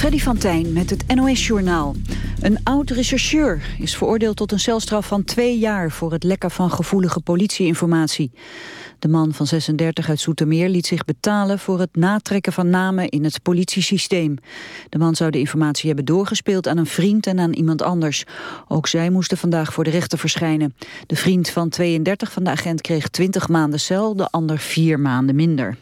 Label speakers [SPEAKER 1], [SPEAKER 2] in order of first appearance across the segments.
[SPEAKER 1] Freddy van Tijn met het NOS-journaal. Een oud-rechercheur is veroordeeld tot een celstraf van twee jaar... voor het lekken van gevoelige politieinformatie. De man van 36 uit Soetermeer liet zich betalen... voor het natrekken van namen in het politiesysteem. De man zou de informatie hebben doorgespeeld aan een vriend en aan iemand anders. Ook zij moesten vandaag voor de rechter verschijnen. De vriend van 32 van de agent kreeg 20 maanden cel, de ander vier maanden minder.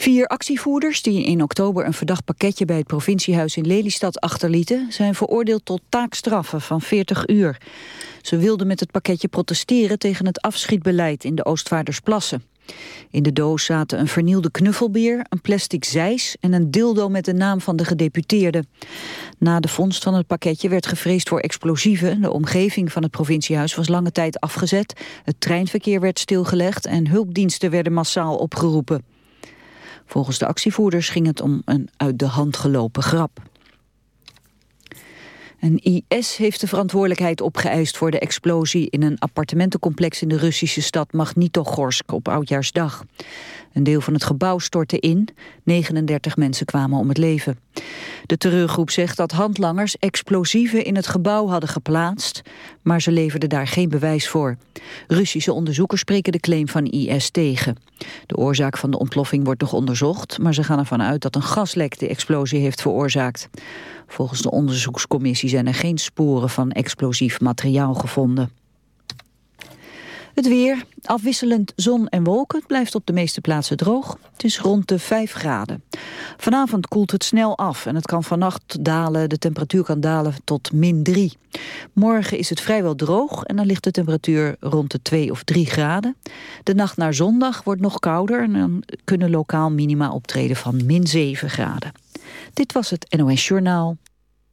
[SPEAKER 1] Vier actievoerders die in oktober een verdacht pakketje bij het provinciehuis in Lelystad achterlieten, zijn veroordeeld tot taakstraffen van 40 uur. Ze wilden met het pakketje protesteren tegen het afschietbeleid in de Oostvaardersplassen. In de doos zaten een vernielde knuffelbeer, een plastic zeis en een dildo met de naam van de gedeputeerde. Na de vondst van het pakketje werd gevreesd voor explosieven. De omgeving van het provinciehuis was lange tijd afgezet. Het treinverkeer werd stilgelegd en hulpdiensten werden massaal opgeroepen. Volgens de actievoerders ging het om een uit de hand gelopen grap. Een IS heeft de verantwoordelijkheid opgeëist voor de explosie in een appartementencomplex in de Russische stad Magnitogorsk op Oudjaarsdag. Een deel van het gebouw stortte in, 39 mensen kwamen om het leven. De terreurgroep zegt dat handlangers explosieven in het gebouw hadden geplaatst, maar ze leverden daar geen bewijs voor. Russische onderzoekers spreken de claim van IS tegen. De oorzaak van de ontploffing wordt nog onderzocht, maar ze gaan ervan uit dat een gaslek de explosie heeft veroorzaakt. Volgens de onderzoekscommissie zijn er geen sporen van explosief materiaal gevonden. Het weer, afwisselend zon en wolken, blijft op de meeste plaatsen droog. Het is rond de 5 graden. Vanavond koelt het snel af en het kan vannacht dalen, de temperatuur kan dalen tot min 3. Morgen is het vrijwel droog en dan ligt de temperatuur rond de 2 of 3 graden. De nacht naar zondag wordt nog kouder en dan kunnen lokaal minima optreden van min 7 graden. Dit was het NOS Journaal.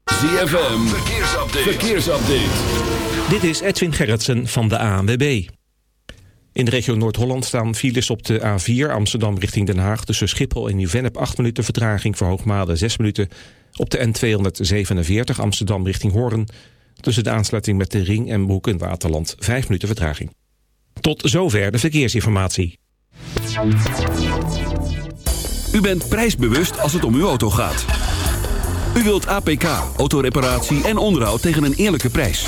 [SPEAKER 2] ZFM, verkeersupdate. verkeersupdate.
[SPEAKER 3] Dit is Edwin Gerritsen van de ANWB. In de regio Noord-Holland staan files op de A4 Amsterdam richting Den Haag... tussen Schiphol en Nieuw-Vennep 8 minuten vertraging... voor Hoogmade 6 minuten. Op de N247 Amsterdam richting Hoorn... tussen de aansluiting met de Ring en Broek in Waterland 5 minuten vertraging. Tot zover de verkeersinformatie.
[SPEAKER 2] U bent prijsbewust als het om uw auto gaat. U wilt APK, autoreparatie en onderhoud tegen een eerlijke prijs.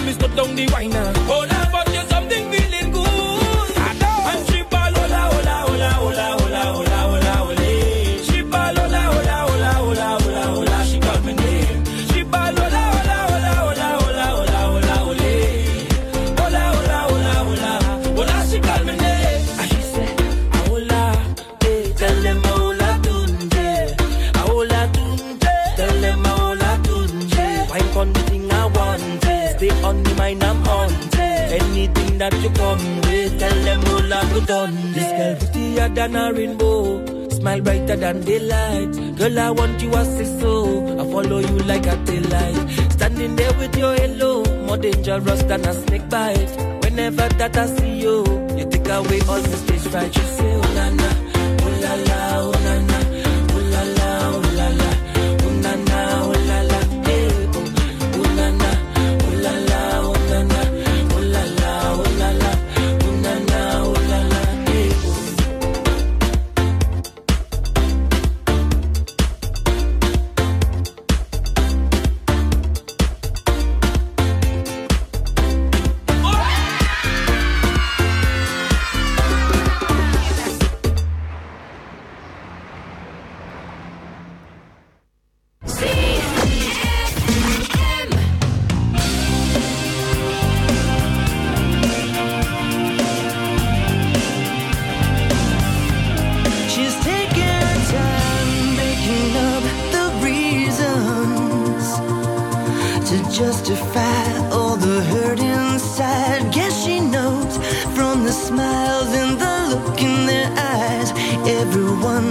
[SPEAKER 4] for me, stop down the wine now. Hold on. that you come with. Tell them all I've done. This girl prettier than a rainbow. Smile brighter than daylight. Girl, I want you as a soul. I follow you like a tail light. Standing there with your halo, more dangerous than a snake bite. Whenever that I see you, you take away all the stage fright. You say, oh la la, oh la la, oh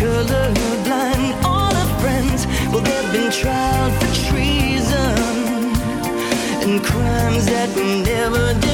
[SPEAKER 5] Colorblind, all our friends. Well, they've been tried for treason and crimes that we never
[SPEAKER 2] did.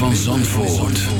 [SPEAKER 2] Van Zandvoort.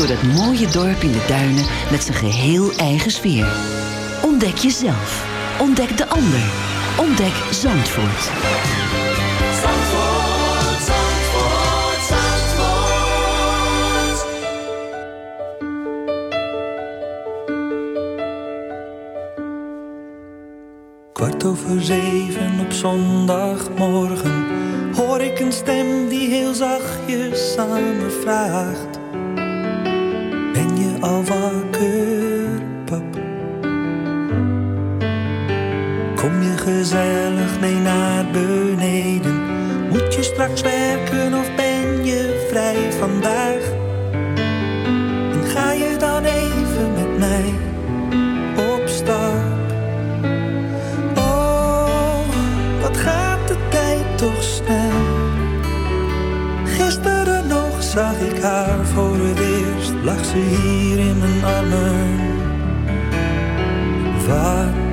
[SPEAKER 6] door dat mooie dorp in de duinen met zijn geheel eigen sfeer. Ontdek jezelf. Ontdek de ander. Ontdek Zandvoort.
[SPEAKER 7] Zandvoort, Zandvoort, Zandvoort.
[SPEAKER 8] Kwart over zeven op zondagmorgen hoor ik een stem die heel zachtjes aan me vraagt: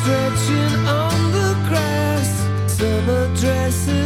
[SPEAKER 9] Stretching on the grass, summer dresses